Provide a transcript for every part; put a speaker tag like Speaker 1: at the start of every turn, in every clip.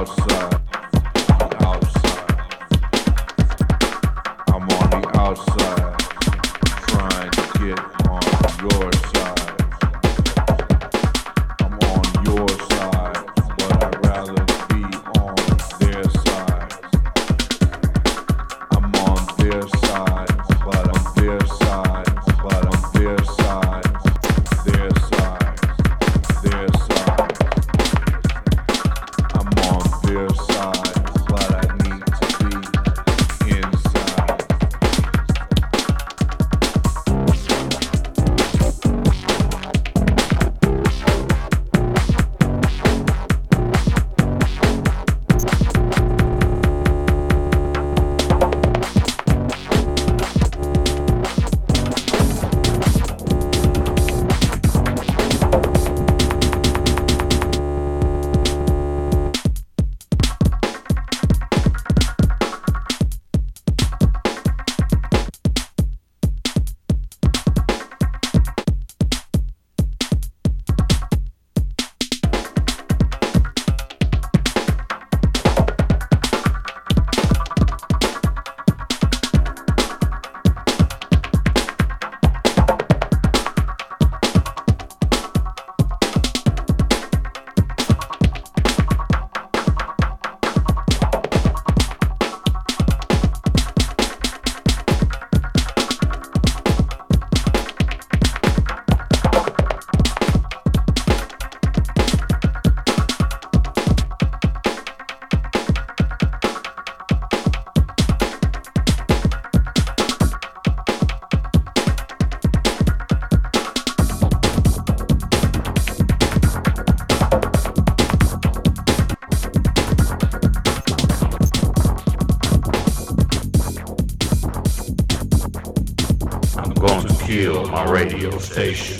Speaker 1: outside
Speaker 2: Station.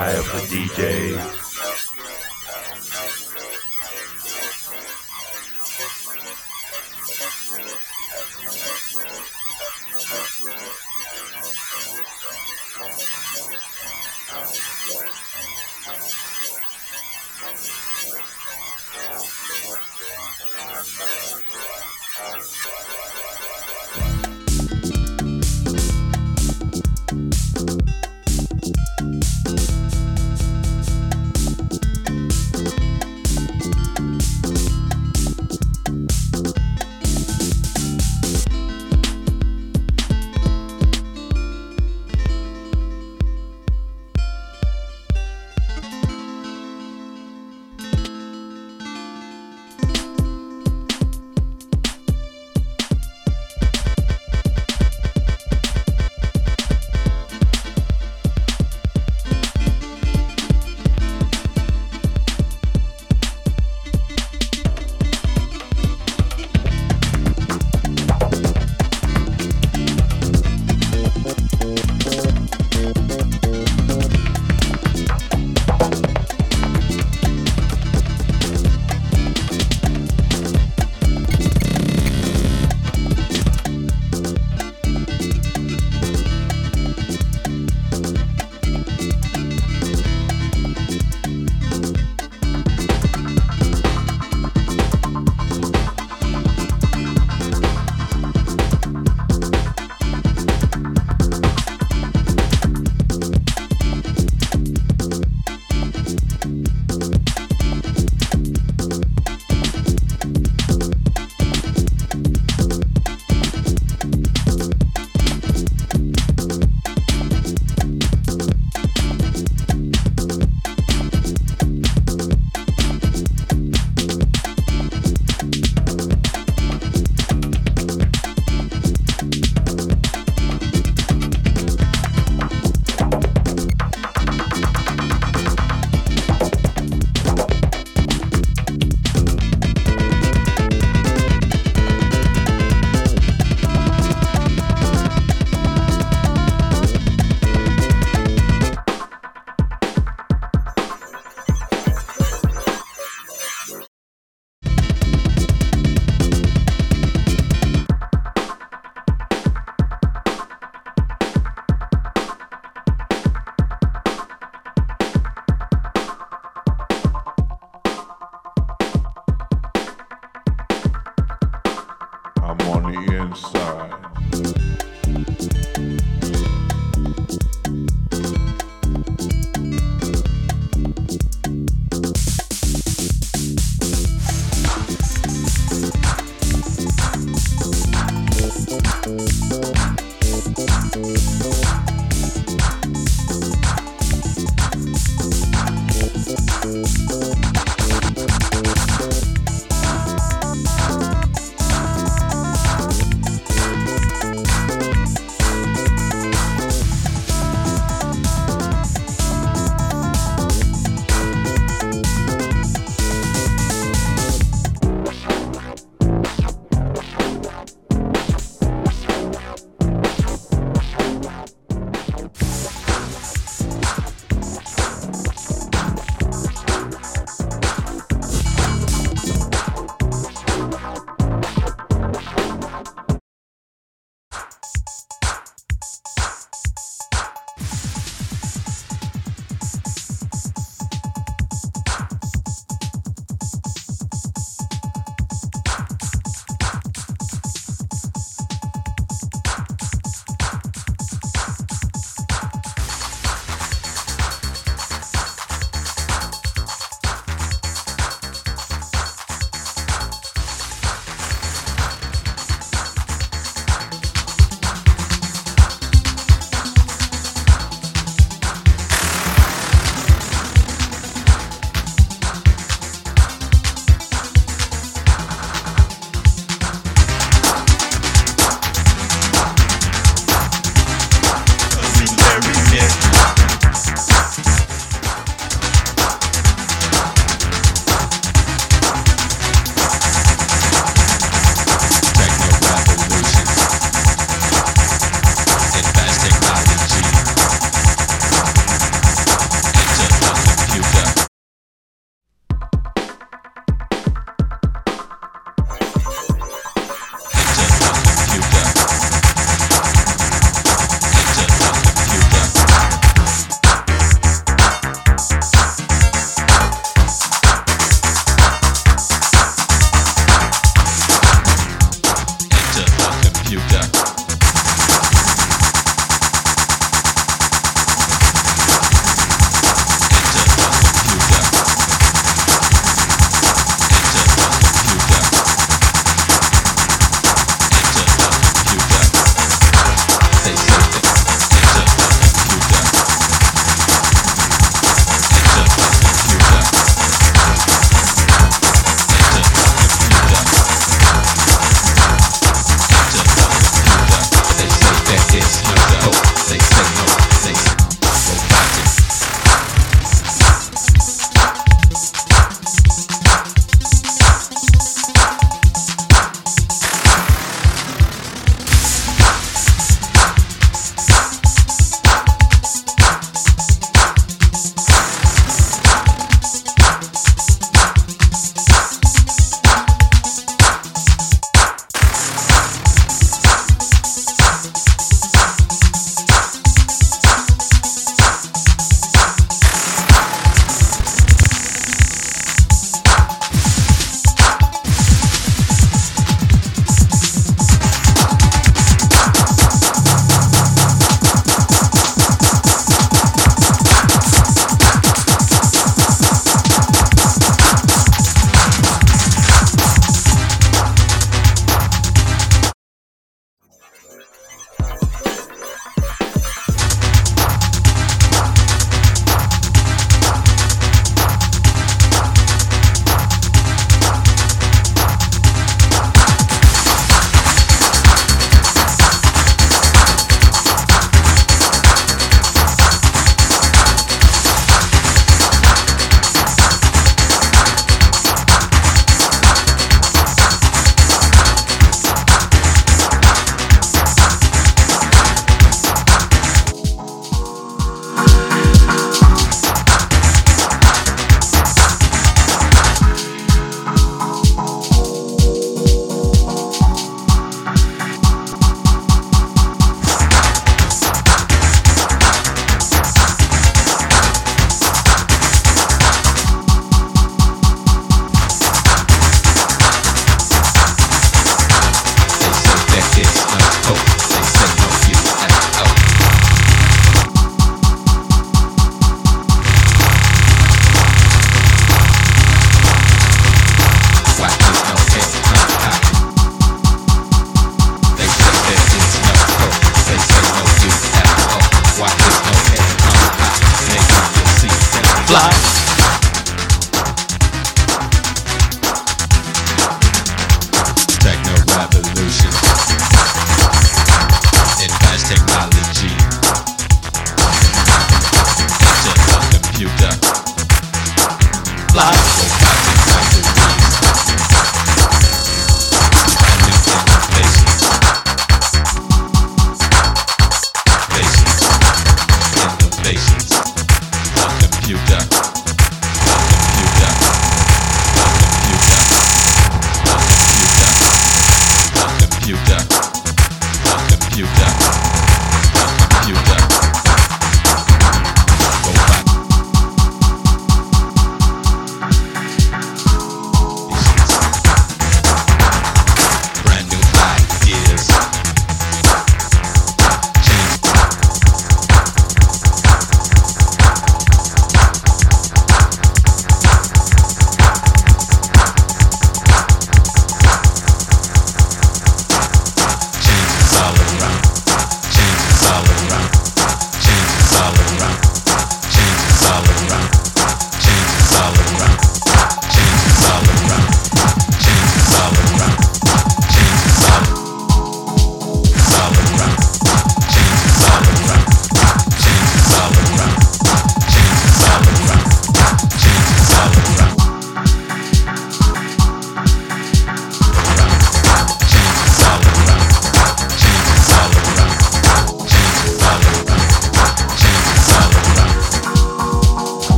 Speaker 2: eye of the DJ.